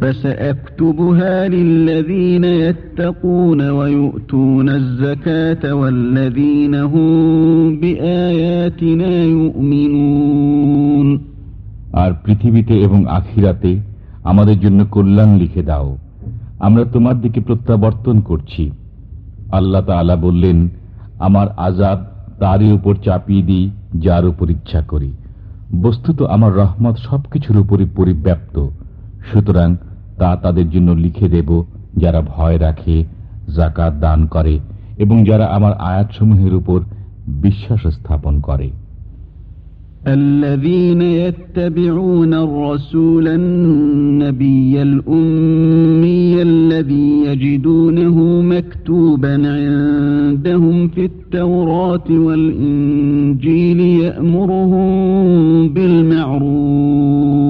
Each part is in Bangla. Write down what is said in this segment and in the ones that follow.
فسأكتبها للذين يتقون ويؤتون الزكاة والذين هم بآياتنا يؤمنون আর পৃথিবীতে এবং আখিরাতে আমাদের জন্য কল্যাণ লিখে দাও আমরা তোমার দিকে প্রত্যাবর্তন করছি আল্লাহ তালা বললেন আমার আজাব তারই উপর চাপিয়ে দিই যার উপর ইচ্ছা করি বস্তুত আমার রহমত সবকিছুর উপরই পরিব্যাপ্ত সুতরাং তা তাদের জন্য লিখে দেব যারা ভয় রাখে জাকাত দান করে এবং যারা আমার আয়াতসমূহের উপর বিশ্বাস স্থাপন করে الذين يتبعون الرسول النبي الأمي الذي يجدونه مكتوبا عندهم في التوراة والإنجيل يأمرهم بالمعروف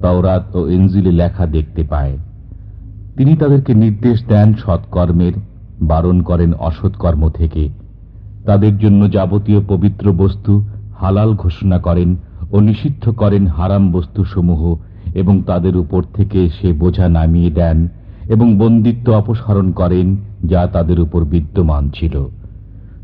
তাওরাত ও এনজিলে লেখা দেখতে পায়। তিনি তাদেরকে নির্দেশ দেন সৎকর্মের, বারণ করেন অসৎকর্ম থেকে। তাদের জন্য যাবতীয় পবিত্র বস্তু হালাল ঘোষণা করেন ও নিষিদ্ধ করেন হারাম বস্তুসমূহ এবং তাদের উপর থেকে সে বোঝা নামিয়ে দেন এবং বন্দিত্ব অপসারণ করেন যা তাদের উপর বিদ্যমান ছিল।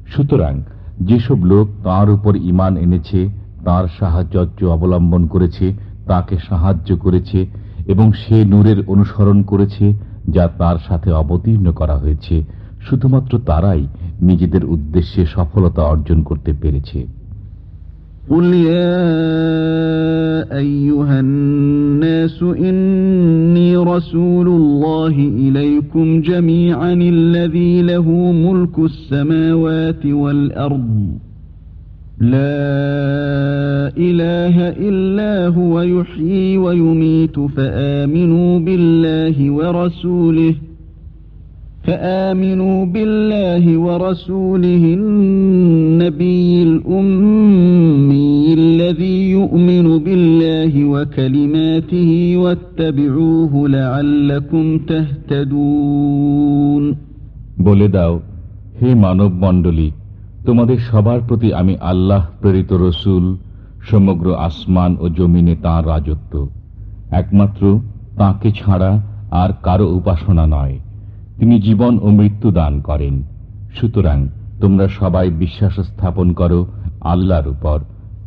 সুতরাং যেসব লোক তাঁর উপর ইমান এনেছে, তাঁর সাহায্য অবলম্বন করেছে তাকে সাহায্য করেছে এবং সে নূরের অনুসরণ করেছে যা তার সাথে অবতীর্ণ করা হয়েছে শুধুমাত্র তারাই নিজেদের উদ্দেশ্যে সফলতা অর্জন করতে পেরেছে قل يا أيها الناس إني رسول الله إليكم جميعا الذي له ملك السماوات والأرض لا إله إلا هو يحيي ويميت فآمنوا بالله ورسوله فآمنوا بالله ورسوله النبي الأمي الذي يؤمن بالله وكلماته واتبعوه لعلكم تهتدون بولي داو هي مانوب مندلي তোমাদের সবার প্রতি আমি আল্লাহ প্রেরিত রসুল, সমগ্র আসমান ও জমিনে তাঁর রাজত্ব। একমাত্র তাঁকে ছাড়া আর কারও উপাসনা নয়। তিনি জীবন ও মৃত্যু দান করেন। সুতরাং তোমরা সবাই বিশ্বাস স্থাপন করো আল্লাহর উপর,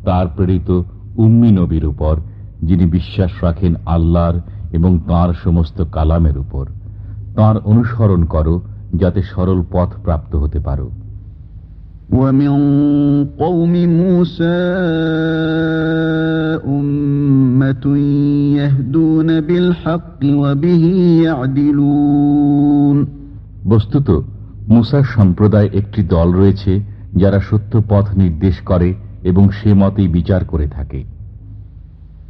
তার প্রেরিত উম্মি নবীর উপর, যিনি বিশ্বাস রাখেন আল্লাহর এবং তাঁর সমস্ত কালামের উপর। তাঁর অনুসরণ করো যাতে সরল পথ প্রাপ্ত হতে পারো। ومن قوم موسى أمة يهدون بالحق وبه يعدلون বস্তুত মুসার সম্প্রদায় একটি দল রয়েছে যারা সত্য পথ নির্দেশ করে এবং সে মতেই বিচার করে থাকে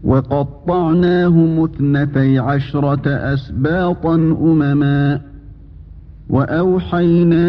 وقطعناهم اثنتي عشرة أسباطا أمما وأوحينا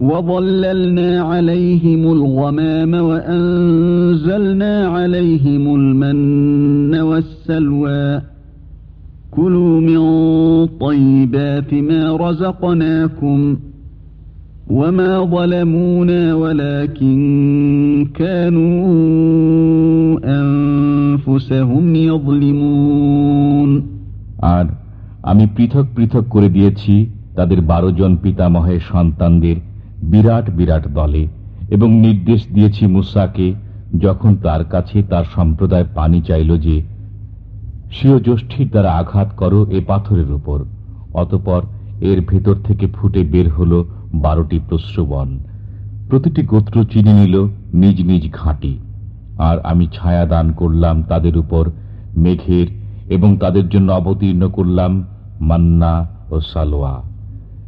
وظللنا عليهم الغمام وأنزلنا عليهم المن والسلوى كلوا من طيبات ما رزقناكم وما ظلمونا ولكن كانوا أنفسهم يظلمون আর আমি পৃথক পৃথক করে দিয়েছি তাদের বারো জন পিতামহের সন্তানদের বিরাট বিরাট দলে এবং নির্দেশ দিয়েছি মুসাকে যখন তার কাছে তার সম্প্রদায় পানি চাইল যে, স্বীয় জ্যোষ্ঠীর দ্বারা আঘাত করো এ পাথরের উপর। অতপর এর ভেতর থেকে ফুটে বের হল বারোটি প্রশ্রবন প্রতিটি গোত্র চিনে নিল নিজ নিজ ঘাঁটি। আর আমি ছায়া দান করলাম তাদের উপর, মেঘের এবং তাদের জন্য অবতীর্ণ করলাম মান্না ও সালোয়া।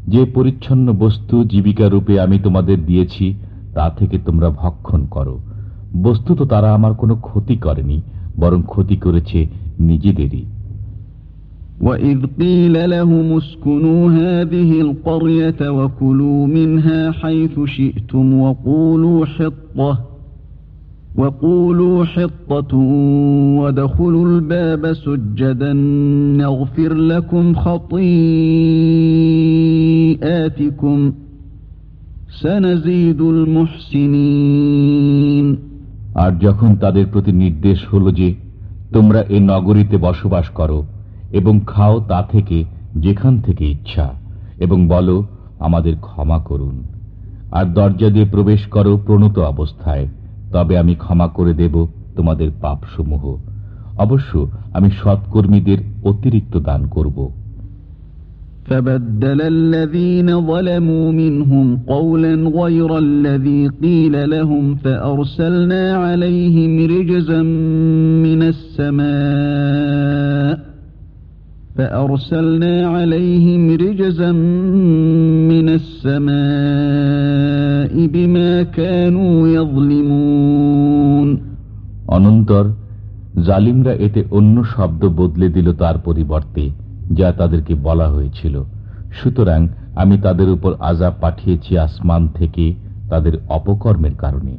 যে পরিচ্ছন্ন বস্তু জীবিকা রূপে আমি তোমাদের দিয়েছি তা থেকে তোমরা ভক্ষণ করো বস্তুত তারা আমার কোনো ক্ষতি করেনি বরং ক্ষতি করেছে নিজেদেরই وَإِذْ قِيلَ لَهُمُ اسْكُنُوا هَٰذِهِ الْقَرْيَةَ وَكُلُوا مِنْهَا حَيْثُ شِئْتُمْ وَقُولُوا حِطَّةٌ وَقُولُوا حِطَّةٌ وَادْخُلُوا الْبَابَ سُجَّدًا نَّغْفِرْ لَكُمْ خَطِيئَاتِكُمْ سَنَزِيدُ الْمُحْسِنِينَ আর যখন তাদের প্রতি নির্দেশ হল যে তোমরা এ নগরীতে বসবাস করো এবং খাও তা থেকে যেখান থেকে ইচ্ছা এবং বলো আমাদের ক্ষমা করুন আর দরজা দিয়ে প্রবেশ করো প্রণত অবস্থায় তবে আমি ক্ষমা করে দেব তোমাদের পাপসমূহ অবশ্য আমি সৎকর্মীদের অতিরিক্ত দান করব فبدل الذين ظلموا منهم قولا غير الذي قيل لهم فأرسلنا عليهم رجزا من السماء فأرسلنا عليهم رجزا من السماء بما كانوا يظلمون অনন্তর জালিমরা এতে অন্য শব্দ বদলে দিল তার পরিবর্তে যা তাদেরকে বলা হয়েছিল সুতরাং আমি তাদের উপর আজাব পাঠিয়েছি আসমান থেকে তাদের অপকর্মের কারণে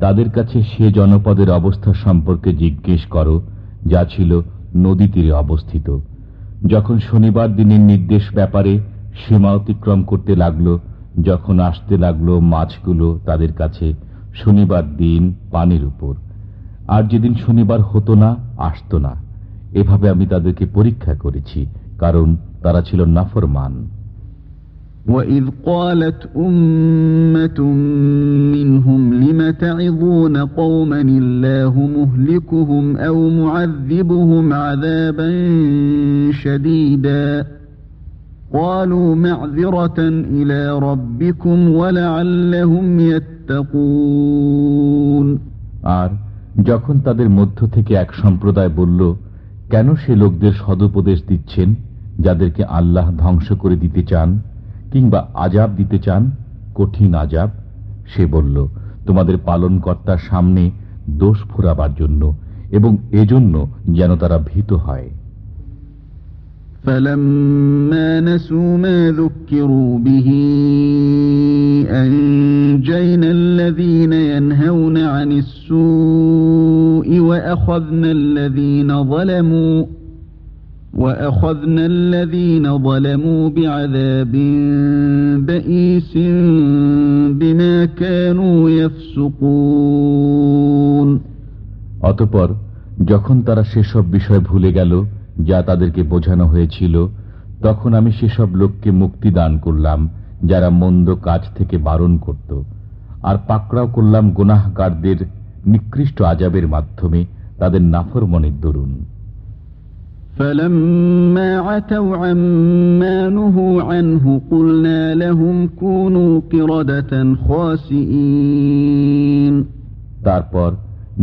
তাদের কাছে সে জনপদের অবস্থা সম্পর্কে জিজ্ঞেস করো, যা ছিল নদী তীরে অবস্থিত। যখন শনিবার দিনের নির্দেশ ব্যাপারে সীমা অতিক্রম করতে লাগল, যখন আসতে লাগল মাছগুলো তাদের কাছে, শনিবার দিন পানির উপর। আর যেদিন শনিবার হতো না, আসতো না। এভাবে আমি তাদেরকে পরীক্ষা করেছি, কারণ তারা ছিল নাফরমান। وَإِذْ قَالَتْ أُمَّةٌ مِّنْهُمْ لِمَ تَعِظُونَ قَوْمًا اللَّهُ مُهْلِكُهُمْ أَوْ مُعَذِّبُهُمْ عَذَابًا شَدِيدًا قَالُوا مَعْذِرَةً إِلَى رَبِّكُمْ وَلَعَلَّهُمْ يَتَّقُونَ আর যখন তাদের মধ্য থেকে এক সম্প্রদায় বলল কেন সে লোকদের সদুপদেশ দিচ্ছেন যাদেরকে আল্লাহ ধ্বংস করে দিতে চান কিংবা আজাব দিতে চান কঠিন আজাব সে বলল তোমাদের পালনকর্তার সামনে দোষ ফুরাবার জন্য এবং এজন্য যেন তারা ভীত হয় فلما نسوا ما ذكروا به أنجينا الذين ينهون عن السوء وأخذنا الذين ظلموا وأخذنا الذين ظلموا بعذاب بئيس بما كانوا يفسقون অতপর যখন তারা সেসব বিষয় ভুলে গেল যা তাদেরকে বোঝানো হয়েছিল তখন আমি সেসব লোককে মুক্তি দান করলাম যারা মন্দ কাজ থেকে বারণ করত আর পাকড়াও করলাম গুনাহগারদের নিকৃষ্ট আজাবের মাধ্যমে তাদের নাফরমনের দরুন فلما عتوا عما نهوا عنه قلنا لهم كونوا قردة خاسئين তারপর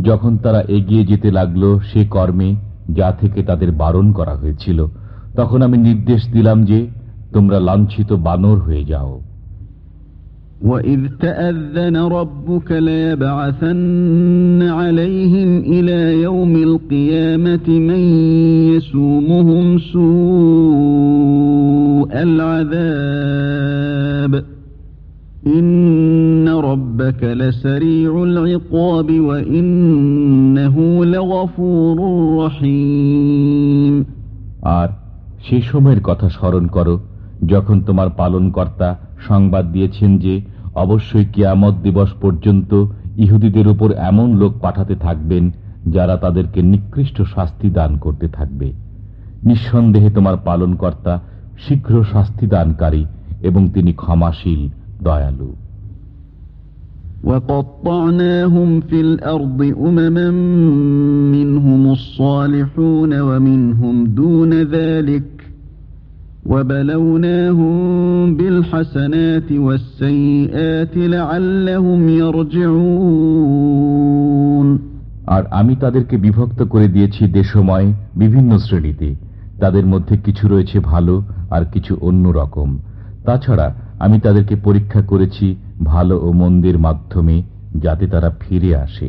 যখন তারা এগিয়ে যেতে লাগলো সে কর্মে যা থেকে তাদের বারণ করা হয়েছিল তখন আমি নির্দেশ দিলাম যে তোমরা লাঞ্ছিত বানর হয়ে যাও وَإِذْ تَأَذَّنَ رَبُّكَ لَيَبْعَثَنَّ عَلَيْهِمْ إِلَى يَوْمِ الْقِيَامَةِ مَن يَسُومُهُمْ سُوءَ الْعَذَابِ إِنَّ رَبَّكَ لَسَرِيعُ الْعِقَابِ وَإِنَّهُ لَغَفُورٌ رَّحِيمٌ আর সে সময়ের কথা স্মরণ করো যখন তোমার পালনকর্তা সংবাদ দিয়েছেন যে অবশ্যই কিয়ামত দিবস পর্যন্ত ইহুদিদের উপর এমন লোক পাঠাতে থাকবেন যারা তাদেরকে নিকৃষ্ট শাস্তি দান করতে থাকবে নিঃসন্দেহে তোমার পালনকর্তা শীঘ্র শাস্তি দানকারী এবং তিনি ক্ষমাশীল দয়ালু وقطعناهم في الأرض أمما منهم الصالحون ومنهم دون ذلك وبلوناهم بالحسنات والسيئات لعلهم يرجعون আর আমি তাদেরকে বিভক্ত করে দিয়েছি দেশময় বিভিন্ন শ্রেণীতে তাদের মধ্যে কিছু রয়েছে ভালো আর কিছু অন্য রকম তাছাড়া আমি তাদেরকে পরীক্ষা করেছি ভালো ও মন্দের মাধ্যমে যাতে তারা ফিরে আসে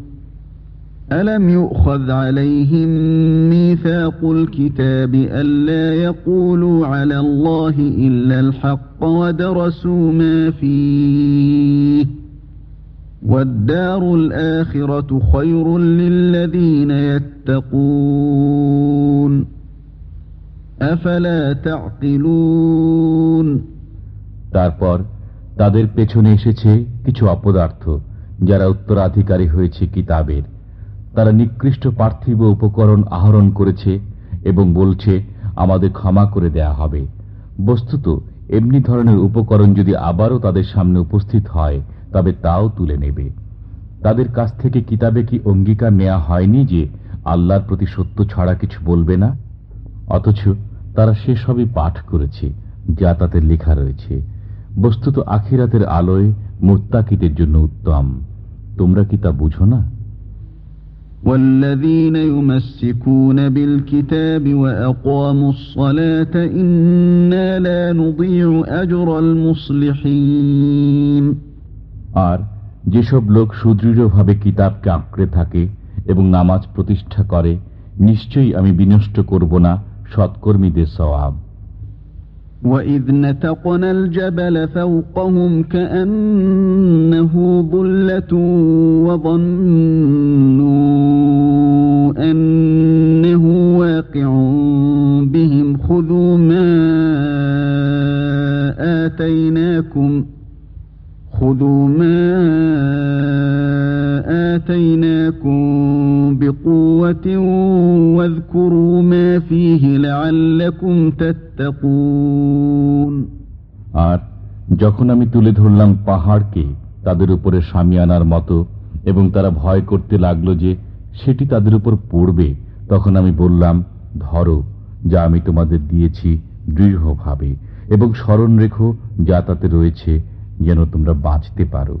ألم يؤخذ عليهم ميثاق الكتاب ألا يقولوا على الله إلا الحق ودرسوا ما فيه والدار الآخرة خير للذين يتقون أفلا تعقلون তারপর তাদের পেছনে এসেছে কিছু অপদার্থ যারা উত্তরাধিকারী হয়েছে কিতাবের তারা নিকৃষ্ট পার্থিব উপকরণ আহরণ করেছে এবং বলছে, আমাদের ক্ষমা করে দেয়া হবে। বস্তুত, এমনি ধরনের উপকরণ যদি আবারও তাদের সামনে উপস্থিত হয়, তবে তাও তুলে নেবে। তাদের কাছ থেকে কিতাবে কি অঙ্গীকার নেওয়া হয়নি যে আল্লাহর প্রতি সত্য ছাড়া কিছু বলবে না? অথচ তারা সেসবই পাঠ করেছে, যা তাতে লেখা রয়েছে। বস্তুত আখিরাতের আলোয় মোত্তাকিদের জন্য উত্তম। তোমরা কি তা বুঝো না? والذين يمسكون بالكتاب وأقاموا الصلاة إنا لا نضيع أجر المصلحين আর যেসব লোক সুদৃঢ়ভাবে কিতাবকে আঁকড়ে থাকে এবং নামাজ প্রতিষ্ঠা করে নিশ্চয়ই আমি বিনষ্ট করব না সৎকর্মীদের সওয়াব وإذ نتقنا الجبل فوقهم كأنه ظلة وظنوا أنه واقع بهم خذوا ما آتيناكم خذوا ما آتيناكم بقوة واذكروا ما فيه لعلكم تتقون আর যখন আমি তুলে ধরলাম পাহাড়কে তাদের উপরে সামিয়ানার মতো এবং তারা ভয় করতে লাগলো যে সেটি তাদের উপর পড়বে তখন আমি বললাম ধরো যা আমি তোমাদের দিয়েছি দৃঢ়ভাবে এবং স্মরণ রেখো যা তাতে রয়েছে যেন তোমরা বাঁচতে পারো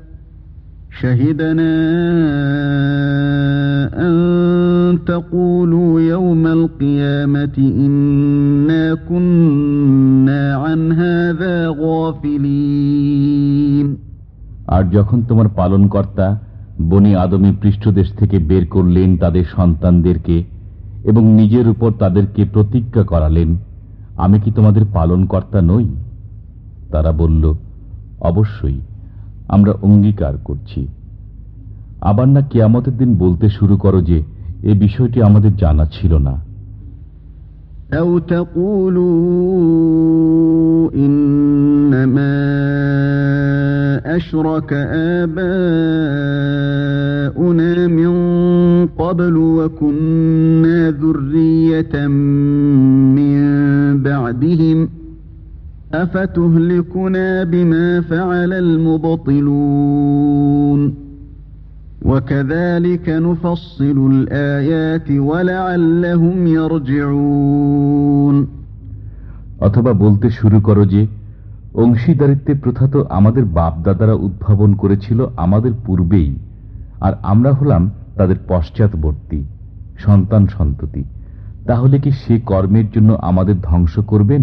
شهدنا أن تقولوا يوم القيامة إنا كنا عن هذا غافلين আর যখন তোমার পালনকর্তা বনি আদমি পৃষ্ঠদেশ থেকে বের করলেন তাদের সন্তানদেরকে এবং নিজের উপর তাদেরকে প্রতিজ্ঞা করালেন আমি কি তোমাদের পালনকর্তা নই তারা বলল অবশ্যই আমরা অঙ্গীকার করছি আবার না কেয়ামতের দিন বলতে শুরু করো যে এ বিষয়টি আমাদের জানা ছিল না أو تقولوا إنما أشرك آباؤنا من قبل وكنا ذرية من بعدهم أفتهلكنا بما فعل المبطلون وكذلك نفصل الآيات ولعلهم يرجعون অথবা বলতে শুরু করো যে অংশীদারিত্বের প্রথা তো আমাদের বাপদাদারা উদ্ভাবন করেছিল আমাদের পূর্বেই আর আমরা হলাম তাদের পশ্চাৎবর্তী সন্তান সন্ততি তাহলে কি সে কর্মের জন্য আমাদের ধ্বংস করবেন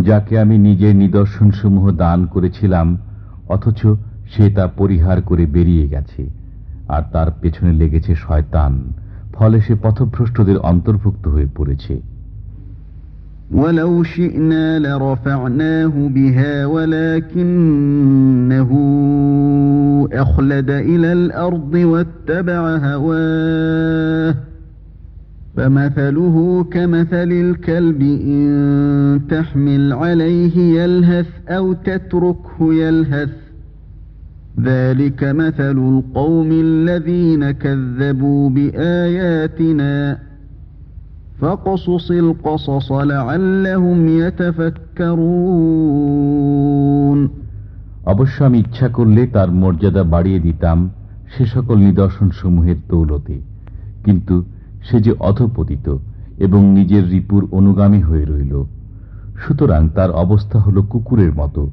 যাকে আমি নিজের নিদর্শনসমূহ দান করেছিলাম অথচ সে তা পরিহার করে বেরিয়ে গেছে আর তার পেছনে লেগেছে শয়তান ফলে সে পথভ্রষ্টদের অন্তর্ভুক্ত হয়ে পড়েছে ولو شئنا لرفعناه بها ولكنه أخلد إلى الأرض واتبع هواه فمثله كمثل الكلب إن تحمل عليه يلهث أو تتركه يلهث ذلك مثل القوم الذين كذبوا بآياتنا فقصص القصص لعلهم يتفكرون অবশ্য আমি ইচ্ছা করলে তার মর্যাদা বাড়িয়ে দিতাম সে সকল নিদর্শন সমূহের দৌলতে কিন্তু সে যে অধপতিত এবং নিজের রিপুর অনুগামী হয়ে রইল। সুতরাং তার অবস্থা হল কুকুরের মতো।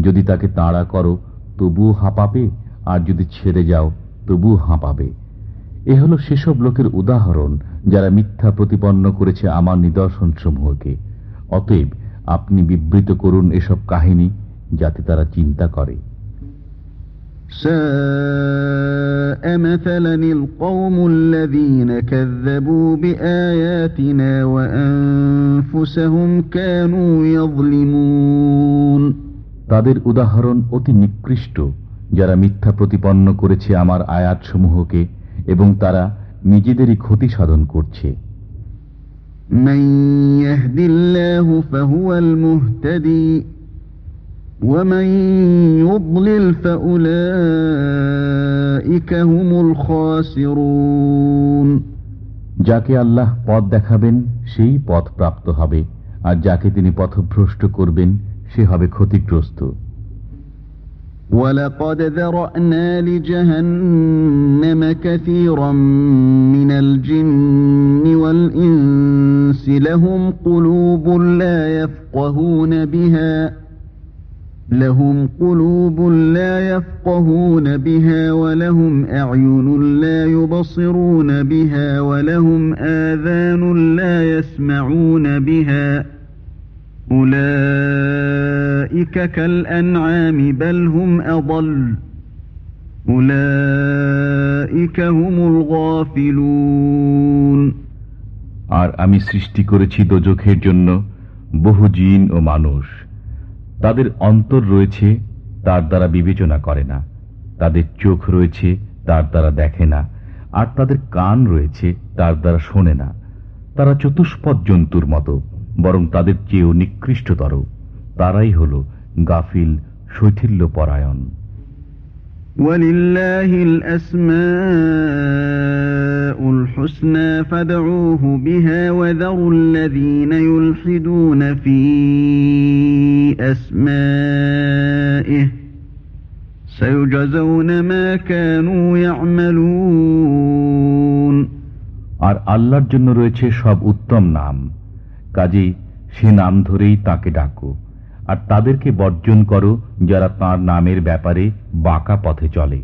যদি তাকে তাড়া করো, তবুও হাঁপাবে, আর যদি ছেড়ে যাও, তবুও হাঁপাবে। এ হল সেসব লোকের উদাহরণ যারা মিথ্যা প্রতিপন্ন করেছে আমার নিদর্শন সমূহকে অতএব আপনি বিবৃত করুন এসব কাহিনী যাতে তারা চিন্তা করে। ساء مثلا القوم الذين كذبوا بآياتنا وأنفسهم كانوا يظلمون তাদের উদাহরণ অতি নিকৃষ্ট যারা মিথ্যা প্রতিপন্ন করেছে আমার আয়াতসমূহকে এবং তারা নিজেদেরই ক্ষতি সাধন করছে من يهد الله فهو المهتدي ومن يضلل فأولئك هم الخاسرون যাকে আল্লাহ পথ দেখাবেন সেই পথ প্রাপ্ত হবে আর যাকে তিনি পথভ্রষ্ট করবেন সে হবে ক্ষতিগ্রস্ত ولقد ذرأنا لجهنم كثيرا من الجن والإنس لهم قلوب لا يفقهون بها لهم قلوب لا يفقهون بها ولهم أعين لا يبصرون بها ولهم آذان لا يسمعون بها أولئك كالأنعام بل هم أضل أولئك هم الغافلون আর আমি সৃষ্টি করেছি দোজখের জন্য বহু জিন ও মানুষ তাদের অন্তর রয়েছে তার দ্বারা বিবেচনা করে না তাদের চোখ রয়েছে তার দ্বারা দেখে না আর তাদের কান রয়েছে তার দ্বারা শোনে না তারা চতুষ্পদ জন্তুর মতো বরং তাদের চেয়েও নিকৃষ্টতর তারাই হল গাফিল শৈথিল্য পরায়ণ ولله الأسماء الحسنى فادعوه بها وذروا الذين يلحدون في أسمائه سيجزون ما كانوا يعملون আর আল্লাহর জন্য রয়েছে সব উত্তম নাম কাজেই সে নাম ধরেই তাকে ডাকো আর তাদেরকে বর্জন করো যারা তার নামের ব্যাপারে বাঁকা পথে চলে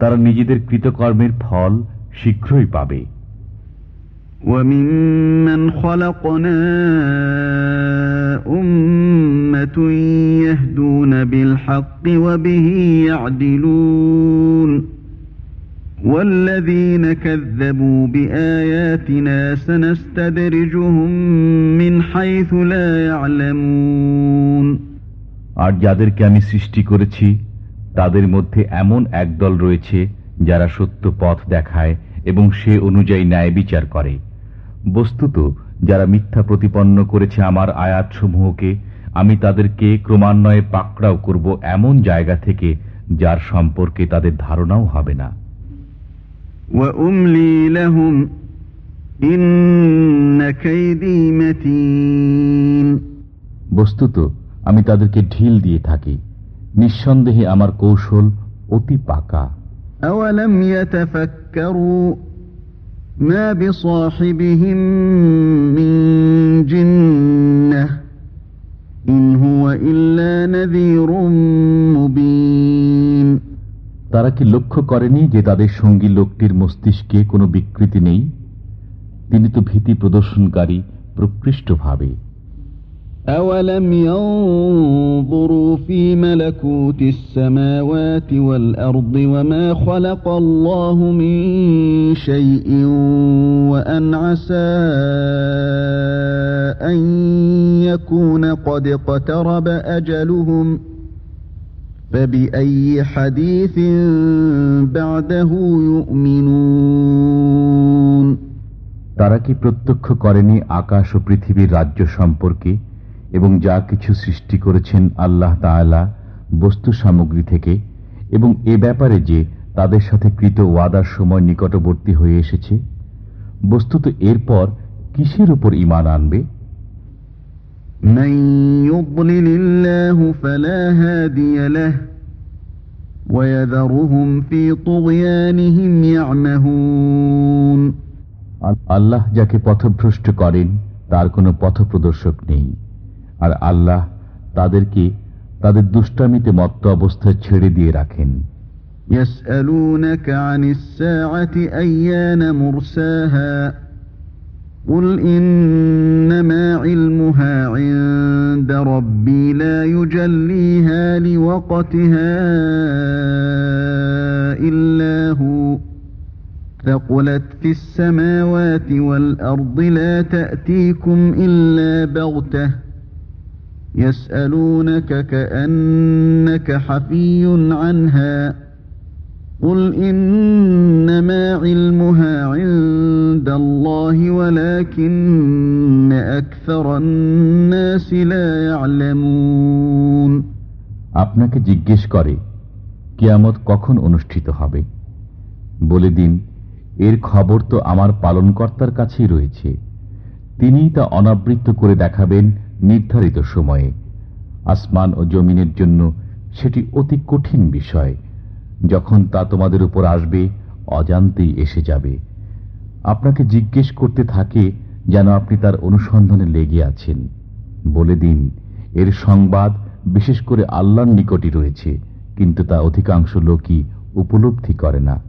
তারা নিজেদের কৃতকর্মের ফল শীঘ্রই পাবে وممن خلقنا أمة يهدون بالحق وبه يعدلون والذين كذبوا بآياتنا سنستدرجهم من حيث لا يعلمون আর যাদেরকে আমি সৃষ্টি করেছি তাদের মধ্যে এমন একদল রয়েছে যারা সত্য পথ দেখায় এবং সে অনুযায়ী ন্যায় বিচার করে বস্তুত যারা মিথ্যা প্রতিপন্ন করেছে আমার আয়াতসমূহকে আমি তাদেরকে ক্রমান্বয়ে পাকড়াও করব এমন জায়গা থেকে যার সম্পর্কে তাদের ধারণাও হবে না বস্তুত আমি তাদেরকে ঢিল দিয়ে থাকি নিঃসন্দেহে আমার কৌশল অতি পাকা أولم يتفكروا ما بصاحبهم من جنة إن هو إلا نذير مبين তারা কি লক্ষ্য করেনি যে তাদের সঙ্গী লোকটির মস্তিষ্কে কোনো বিকৃতি নেই তিনি তো ভীতি প্রদর্শনকারী প্রকৃষ্টভাবে أولم ينظروا في ملكوت السماوات والأرض وما خلق الله من شيء وأن عسى أن يكون قد اقترب أجلهم فبأي حديث بعده يؤمنون তারা কি প্রত্যক্ষ করেনি আকাশ ও পৃথিবীর রাজ্য সম্পর্কে এবং যা কিছু সৃষ্টি করেছেন আল্লাহ তালা বস্তু সামগ্রী থেকে এবং এ ব্যাপারে যে তাদের সাথে কৃত ওয়াদার সময় নিকটবর্তী হয়ে এসেছে বস্তুত এরপর কিসের উপর ইমান আনবে? আল্লাহ যাকে পথভ্রষ্ট করেন তার কোনো পথপ্রদর্শক নেই। আর আল্লাহ তাদেরকে তাদের দুষ্টামিতে মত্ত অবস্থায় ছেড়ে দিয়ে রাখেন يسألونك عن الساعة أيان مرساها قل إنما علمها عند ربي لا يجليها لوقتها إلا هو ثقلت في السماوات والأرض لا تأتيكم إلا بغته يسألونك كأنك حفي عنها قل إنما علمها عند الله ولكن أكثر الناس لا يعلمون আপনাকে জিজ্ঞেস করে কিয়ামত কখন অনুষ্ঠিত হবে বলে দিন এর খবর তো আমার পালনকর্তার কাছেই রয়েছে তিনি তা অনাবৃত্ত করে দেখাবেন নির্ধারিত সময়ে আসমান ও জমিনের জন্য সেটি অতি কঠিন বিষয়। যখন তা তোমাদের উপর আসবে, অজান্তেই এসে যাবে। আপনাকে জিজ্ঞেস করতে থাকে যেন আপনি তার অনুসন্ধানে লেগে আছেন। বলে দিন, এর সংবাদ বিশেষ করে আল্লাহর নিকটই রয়েছে, কিন্তু তা অধিকাংশ লোকই উপলব্ধি করে না।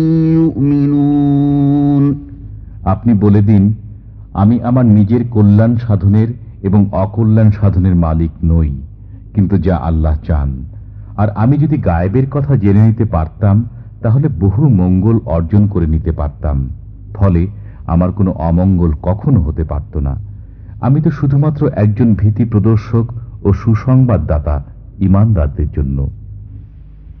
আপনি বলে দিন, আমি আমার নিজের কল্যাণ সাধনের এবং অকল্যাণ সাধনের মালিক নই, কিন্তু যা আল্লাহ চান। আর আমি যদি গায়েবের কথা জেনে নিতে পারতাম, তাহলে বহু মঙ্গল অর্জন করে নিতে পারতাম। ফলে আমার কোনো অমঙ্গল কখনো হতে পারত না। আমি তো শুধুমাত্র একজন ভীতি প্রদর্শক ও সুসংবাদদাতা, ইমানদারদের জন্য।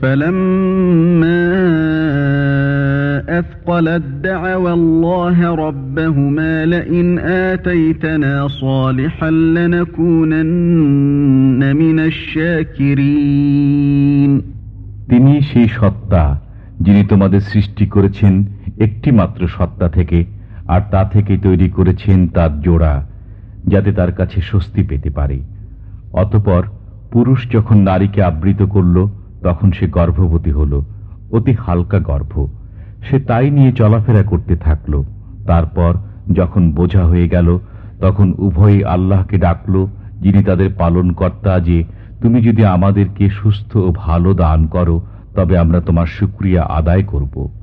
فلما أثقلت دعوى الله ربهما لئن آتيتنا صالحا لنكونن من الشاكرين তিনি সেই সত্তা যিনি তোমাদের সৃষ্টি করেছেন একটি মাত্র সত্তা থেকে আর তা থেকে তৈরি করেছেন তার জোড়া যাতে তার কাছে স্বস্তি পেতে পারে অতপর পুরুষ যখন নারীকে আবৃত করল তখন সে গর্ভবতী হল, অতি হালকা গর্ভ। সে তাই নিয়ে চলাফেরা করতে থাকল। তারপর যখন বোঝা হয়ে গেল, তখন উভয়ই আল্লাহকে ডাকল, যিনি তাদের পালন কর্তা যে তুমি যদি আমাদেরকে সুস্থ ও ভালো দান করো, তবে আমরা তোমার সুক্রিয়া আদায় করব।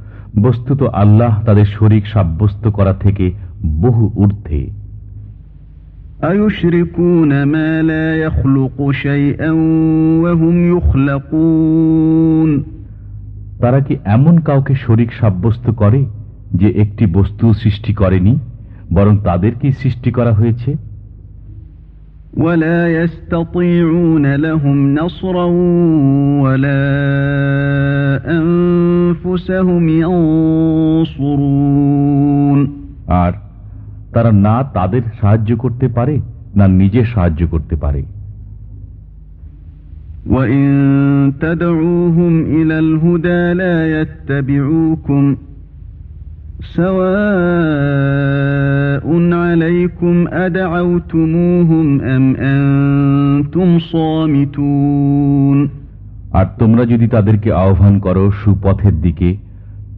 বস্তুত আল্লাহ তাদের শরিক সাব্যস্ত করা থেকে বহু ঊর্ধ্বে أيشركون ما لا يخلق شيئا وهم يخلقون তারা কি এমন কাউকে শরিক সাব্যস্ত করে যে একটি বস্তু সৃষ্টি করেনি বরং তাদেরকেই সৃষ্টি করা হয়েছে ولا يستطيعون لهم نصرا ولا أنفسهم ينصرون আর তারা না তাদের সাহায্য করতে পারে না নিজে সাহায্য করতে পারে وإن تدعوهم إلى الهدى لا يتبعوكم سواء عليكم أدعوتموهم أم أنتم صامتون আর তোমরা যদি তাদেরকে আহ্বান করো সুপথের দিকে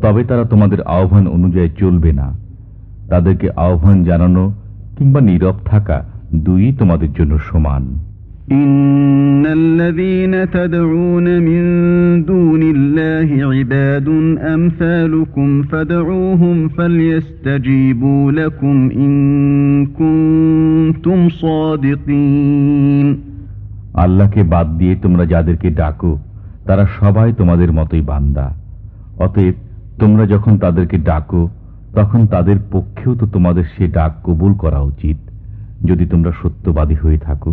তবে তারা তোমাদের আহ্বান অনুযায়ী চলবে না তাদেরকে আহ্বান জানানো কিংবা নীরব থাকা দুই তোমাদের জন্য সমান إن الذين تدعون من دون الله عباد أمثالكم فادعوهم فليستجيبوا لكم إن كنتم صادقين আল্লাহকে বাদ দিয়ে তোমরা যাদেরকে ডাকো তারা সবাই তোমাদের মতোই বান্দা অতএব তোমরা যখন তাদেরকে ডাকো তখন তাদের পক্ষেও তো তোমাদের সে ডাক কবুল করা উচিত যদি তোমরা সত্যবাদী হয়ে থাকো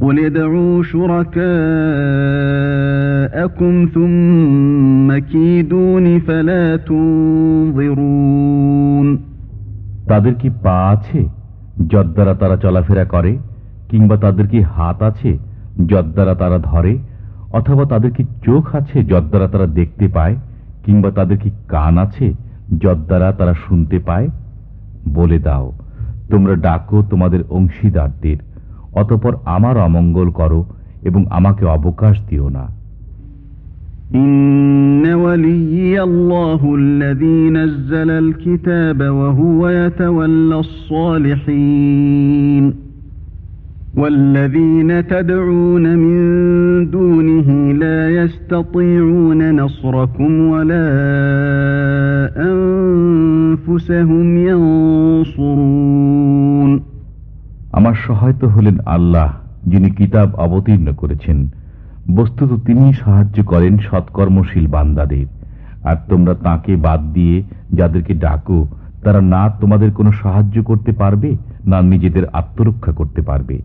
قل ادعوا شركاءكم ثم كيدون فلا تنظرون তাদের কি পা আছে যদ্বারা তারা চলাফেরা করে কিংবা তাদের কি হাত আছে যদ্বারা তারা ধরে অথবা তাদের কি চোখ আছে যদ্বারা তারা দেখতে পায় কিংবা তাদের কি কান আছে যদ্বারা তারা শুনতে পায় বলে দাও তোমরা ডাকো তোমাদের অংশীদারদের অতপর আমার অমঙ্গল করো এবং আমাকে অবকাশ দিও না إن ولي الله الذي نزل الكتاب وهو يتولى الصالحين والذين تدعون من دونه لا يستطيعون نصركم ولا أنفسهم ينصرون আমার সহায়তা হলেন আল্লাহ, যিনি কিতাব অবতীর্ণ করেছেন। বস্তুত তিনি সাহায্য করেন সৎকর্মশীল বান্দাদের। আর তোমরা তাকে বাদ দিয়ে যাদেরকে ডাকো, তারা না তোমাদের কোনো সাহায্য করতে পারবে, না নিজেদের আত্মরক্ষা করতে পারবে।